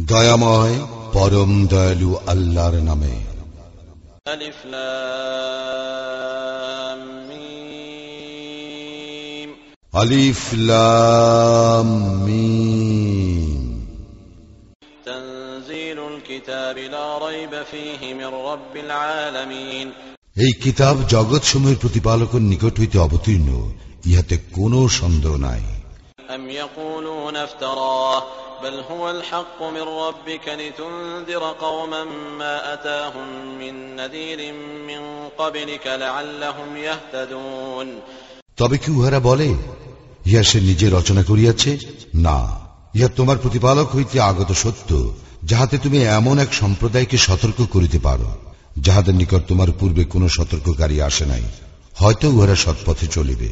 দয়াময় পরম দয়ালু আল্লাহর নামে। আলিফ লাম কিতাব জগৎ সময়ের প্রতিপালকের নিকট হইতে অবতীর্ণ। ইহাতে কোনো সন্দেহ নাই أم يقولون افتراه بل هو الحق من ربك لتنذر قوما ما أتاهم من نذير من قبلك لعلهم يهتدون তবে কি উহারা বলে ইহা সে নিজে রচনা করিয়াছে না ইহা তোমার প্রতিপালক হইতে আগত সত্য যাহাতে তুমি এমন এক সম্প্রদায়কে সতর্ক করিতে পারো যাহাদের নিকট তোমার পূর্বে কোনো সতর্ককারী আসে নাই হয়তো উহারা সৎপথে চলিবে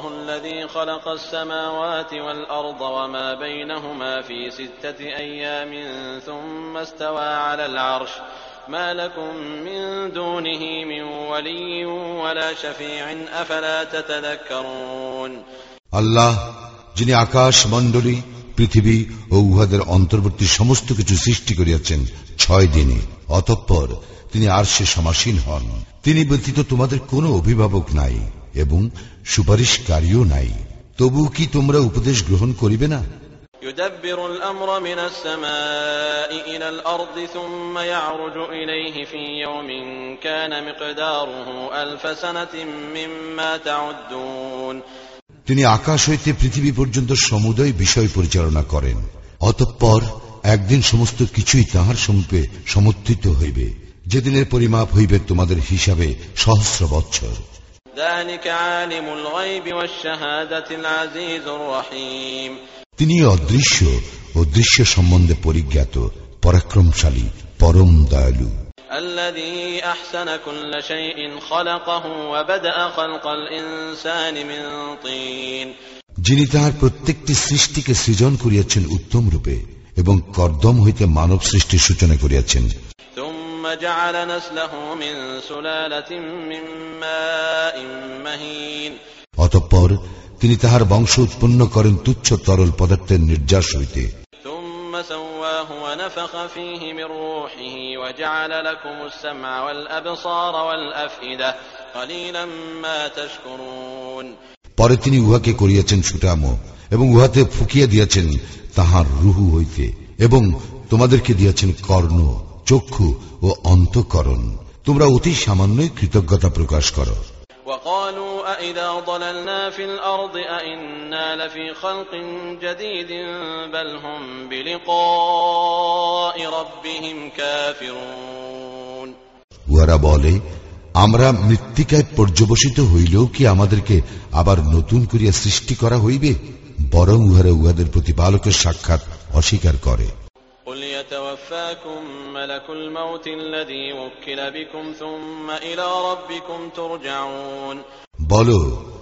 الله الذي خلق السماوات والأرض وما بينهما في ستة أيام ثم استوى على العرش ما لكم من دونه من ولي ولا شفيع أفلا تتذكرون আল্লাহ যিনি আকাশ মণ্ডলী পৃথিবী ও উহাদের অন্তর্বর্তী সমস্ত কিছু সৃষ্টি করিয়াছেন ছয় দিনে অতঃপর তিনি আর সে সমাসীন হন তিনি ব্যতীত তোমাদের কোনো অভিভাবক নাই এবং সুপারিশকারীও নাই তবু কি তোমরা উপদেশ গ্রহণ করিবে না يدبر الأمر من السماء إلى الأرض ثم يعرج إليه في يوم كان مقداره ألف سنة مما تعدون তিনি আকাশ হইতে পৃথিবী পর্যন্ত সমুদয় বিষয় পরিচালনা করেন অতঃপর একদিন সমস্ত কিছুই তাহার সমীপে সমর্থিত হইবে যেদিনের পরিমাপ হইবে তোমাদের হিসাবে সহস্র বৎসর ذلك عالم الغيب والشهادة العزيز الرحيم তিনি অদৃশ্য ও দৃশ্য সম্বন্ধে পরিজ্ঞাত পরাক্রমশালী পরম দয়ালু الذي أحسن كل شيء خلقه وبدأ خلق الإنسان من طين যিনি তাহার প্রত্যেকটি সৃষ্টিকে সৃজন করিয়াছেন উত্তম রূপে এবং কর্দম হইতে মানব সৃষ্টির সূচনা করিয়াছেন ثم جعل نسله من سلالة من ماء مهين অতঃপর তিনি তাহার বংশ উৎপন্ন করেন তুচ্ছ তরল পদার্থের নির্যাস হইতে ثم سواه ونفخ فيه من روحه وجعل لكم السمع والأبصار والأفئدة قليلا ما تشكرون পরে তিনি উহাকে করিয়াছেন সুটামো এবং উহাতে ফুকিয়ে দিয়াছেন তাহার রুহু হইতে এবং তোমাদেরকে দিয়াছেন কর্ণ চক্ষু ও অন্তকরণ তোমরা অতি সামান্যই কৃতজ্ঞতা প্রকাশ করো وقالوا أإذا ضللنا في الأرض أإنا لفي خلق جديد بل هم بلقاء ربهم كافرون উহারা বলে আমরা মৃত্তিকায় পর্যবসিত হইলেও কি আমাদেরকে আবার নতুন করিয়া সৃষ্টি করা হইবে বরং উহারা উহাদের প্রতিপালকের সাক্ষাৎ অস্বীকার করে قل يتوفاكم ملك الموت الذي وكل بكم ثم إلى ربكم ترجعون বলো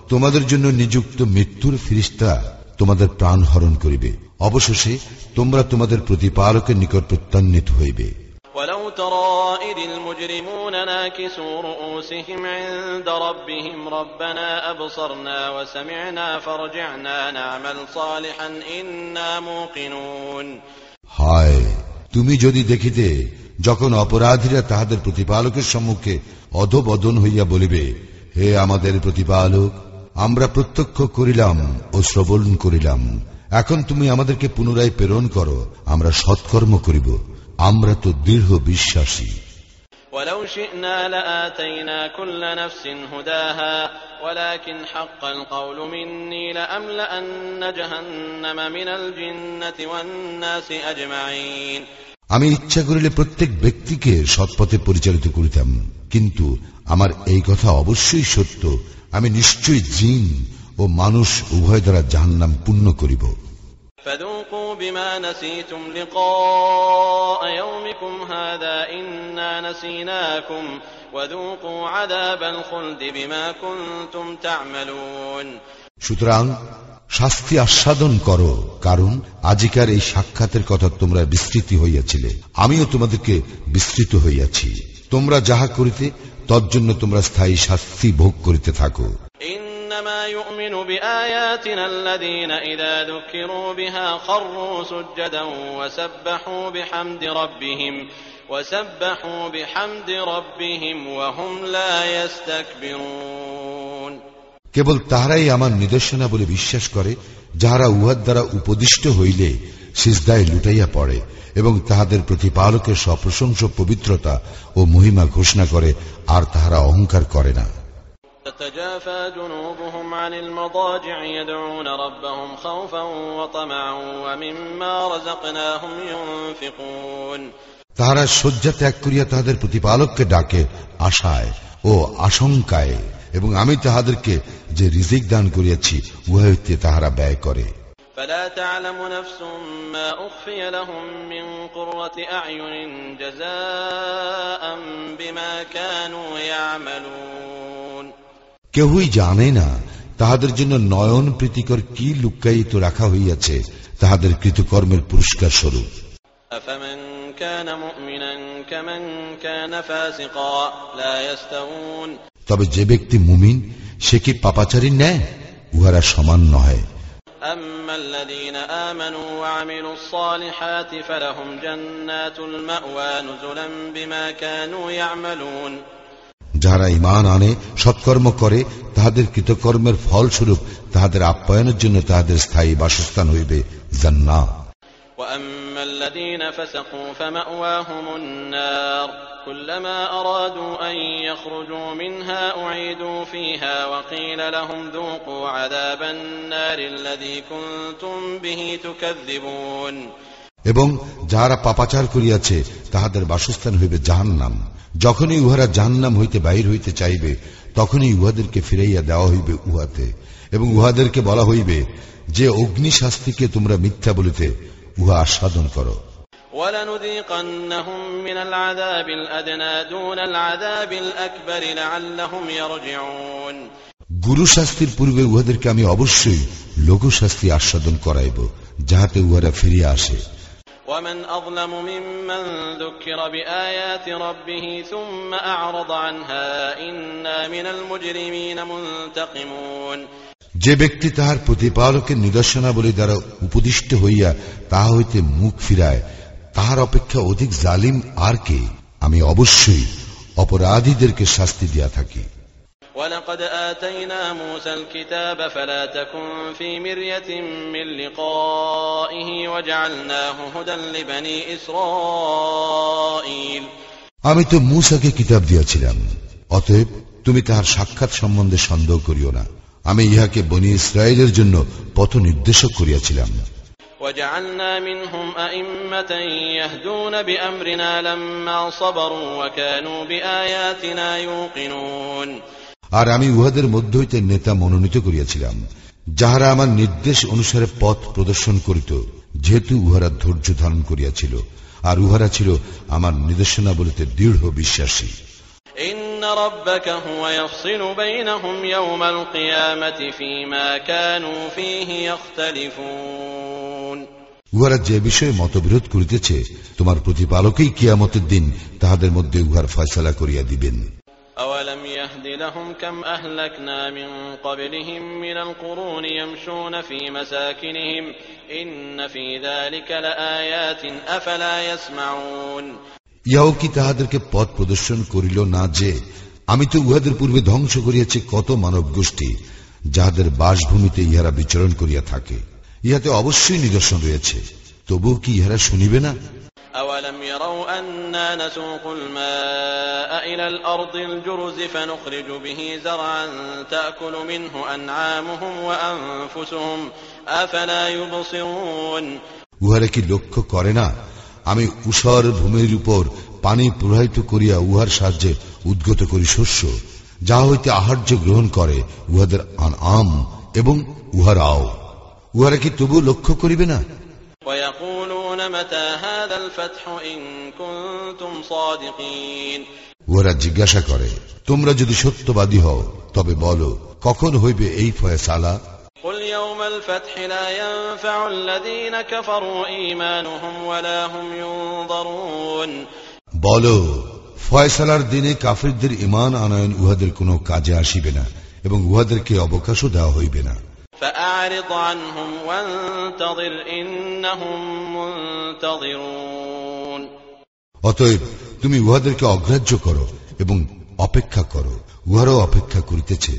তোমাদের জন্য নিযুক্ত মৃত্যুর ফিরিস্তা তোমাদের প্রাণ হরণ করিবে অবশেষে তোমরা তোমাদের প্রতিপালকের নিকট প্রত্যান্বিত হইবে ولو ترى إذ المجرمون ناكسوا رؤوسهم عند ربهم ربنا أبصرنا وسمعنا فرجعنا نعمل صالحا إنا موقنون হায় তুমি যদি দেখিতে যখন অপরাধীরা তাহাদের প্রতিপালকের সম্মুখে অধবদন হইয়া বলিবে হে আমাদের প্রতিপালক আমরা প্রত্যক্ষ করিলাম ও শ্রবণ করিলাম এখন তুমি আমাদেরকে পুনরায় প্রেরণ করো আমরা সৎকর্ম করিব আমরা তো দৃঢ় বিশ্বাসী ولو شئنا لآتينا كل نفس هداها ولكن حق القول مني لأملأن جهنم من الجنة والناس أجمعين আমি ইচ্ছা করিলে প্রত্যেক ব্যক্তিকে সৎপথে পরিচালিত করিতাম কিন্তু আমার এই কথা অবশ্যই সত্য আমি নিশ্চয়ই জিন ও মানুষ উভয় দ্বারা জাহান্নাম পূর্ণ করিব فذوقوا بما نسيتم لقاء يومكم هذا إنا نسيناكم وذوقوا عذاب الخلد بما كنتم تعملون সুতরাং শাস্তি আস্বাদন করো কারণ আজিকার এই সাক্ষাতের কথা তোমরা বিস্তৃতি হইয়াছিলে আমিও তোমাদেরকে বিস্তৃত হইয়াছি তোমরা যাহা করিতে তজ্জন্য তোমরা স্থায়ী শাস্তি ভোগ করিতে থাকো إنما يؤمن بآياتنا الذين إذا ذكروا بها خروا سجدا وسبحوا بحمد ربهم وسبحوا بحمد ربهم وهم لا يستكبرون কেবল তাহারাই আমার নিদর্শনা বলে বিশ্বাস করে যাহারা উহার দ্বারা উপদিষ্ট হইলে সিজদায় লুটাইয়া পড়ে এবং তাহাদের প্রতিপালকের সপ্রশংস পবিত্রতা ও মহিমা ঘোষণা করে আর তাহারা অহংকার করে না تتجافى جنوبهم عن المضاجع يدعون ربهم خوفا وطمعا ومما رزقناهم ينفقون তাহারা শয্যা ত্যাগ করিয়া তাহাদের প্রতিপালককে ডাকে আশায় ও আশঙ্কায় এবং আমি তাহাদেরকে যে রিজিক দান করিয়াছি উহা হইতে তাহারা ব্যয় করে فلا تعلم نفس ما أخفي لهم من قرة أعين جزاء بما كانوا يعملون কেহই জানে না তাহাদের জন্য নয়ন প্রীতিকর কি লুক্কায়িত রাখা হইয়াছে তাহাদের কৃতকর্মের পুরস্কার স্বরূপ أفمن كان مؤمنا كمن كان فاسقا لا يستوون তবে যে ব্যক্তি মুমিন সে কি পাপাচারী নেয় উহারা সমান নহে أما الذين آمنوا وعملوا الصالحات فلهم جنات المأوى نزلا بما كانوا يعملون যাহারা ইমান আনে সৎকর্ম করে তাহাদের কৃতকর্মের ফলস্বরূপ তাহাদের আপ্যায়নের জন্য তাহাদের স্থায়ী বাসস্থান হইবে জান্নাত وأما الذين فسقوا فمأواهم النار كلما أرادوا أن يخرجوا منها أعيدوا فيها وقيل لهم ذوقوا عذاب النار الذي كنتم به تكذبون এবং যাহারা পাপাচার করিয়াছে তাহাদের বাসস্থান হইবে জাহান্নাম যখনই উহারা জাহান্নাম হইতে বাহির হইতে চাইবে তখনই উহাদেরকে ফিরাইয়া দেওয়া হইবে উহাতে এবং উহাদেরকে বলা হইবে যে অগ্নি শাস্তিকে তোমরা মিথ্যা বলিতে উহা আস্বাদন করো ولنذيقنهم من العذاب الأدنى دون العذاب الأكبر لعلهم يرجعون গুরু শাস্তির পূর্বে উহাদেরকে আমি অবশ্যই লঘু শাস্তি আস্বাদন করাইব যাহাতে উহারা ফিরিয়া আসে ومن أظلم ممن ذكر بآيات ربه ثم أعرض عنها إنا من المجرمين منتقمون যে ব্যক্তি তাহার প্রতিপালকের নিদর্শনাবলী দ্বারা উপদিষ্ট হইয়া তাহা হইতে মুখ ফিরায় তাহার অপেক্ষা অধিক জালিম আর কে আমি অবশ্যই অপরাধীদেরকে শাস্তি দিয়া থাকি ولقد آتينا موسى الكتاب فلا تكن في مرية من لقائه وجعلناه هدى لبني إسرائيل আমি তো মূসাকে কিতাব দিয়াছিলাম অতএব তুমি তাহার সাক্ষাৎ সম্বন্ধে সন্দেহ করিও না আমি ইহাকে বনি ইসরায়েলের জন্য পথ নির্দেশক করিয়াছিলাম আর আমি উহাদের মধ্য হইতে নেতা মনোনীত করিয়াছিলাম যাহারা আমার নির্দেশ অনুসারে পথ প্রদর্শন করিত যেহেতু উহারা ধৈর্য ধারণ করিয়াছিল আর উহারা ছিল আমার নির্দেশনা বলিতে দৃঢ় বিশ্বাসী। إن ربك هو يفصل بينهم يوم القيامة فيما كانوا فيه يختلفون উহারা যে বিষয়ে মতবিরোধ করিতেছে তোমার প্রতিপালকেই কিয়ামতের দিন তাহাদের মধ্যে উহার ফয়সলা করিয়া দিবেন أولم يهد لهم كم أهلكنا من قبلهم من القرون يمشون في مساكنهم إن في ذلك لآيات أفلا يسمعون ইহাও কি তাহাদেরকে পথ প্রদর্শন করিল না যে আমি তো উহাদের পূর্বে ধ্বংস করিয়াছি কত মানব গোষ্ঠী যাহাদের বাসভূমিতে ইহারা বিচরণ করিয়া থাকে ইহাতে অবশ্যই নিদর্শন রয়েছে তবুও কি ইহারা শুনিবে না أولم يروا أنا نسوق الماء إلى الأرض الجرز فنخرج به زرعا تأكل منه أنعامهم وأنفسهم أفلا يبصرون উহারা কি লক্ষ্য করে না আমি উষর ভূমির উপর পানি প্রবাহিত করিয়া উহার সাহায্যে উদ্গত করি শস্য যা হইতে আহার্য গ্রহণ করে উহাদের আম এবং উহার আও। উহারা কি তবু লক্ষ্য করিবে না? উহারা জিজ্ঞাসা করে তোমরা যদি সত্যবাদী হও তবে বলো কখন হইবে এই ফয়সালা? قل يوم الفتح لا ينفع الذين كفروا إيمانهم ولا هم ينظرون বলো ফয়সালার দিনে কাফিরদের ইমান আনয়ন উহাদের কোনো কাজে আসিবে না এবং উহাদেরকে অবকাশও দেওয়া হইবে না فأعرض عنهم وانتظر إنهم منتظرون অতএব তুমি উহাদেরকে অগ্রাহ্য করো এবং অপেক্ষা করো উহারও অপেক্ষা করিতেছে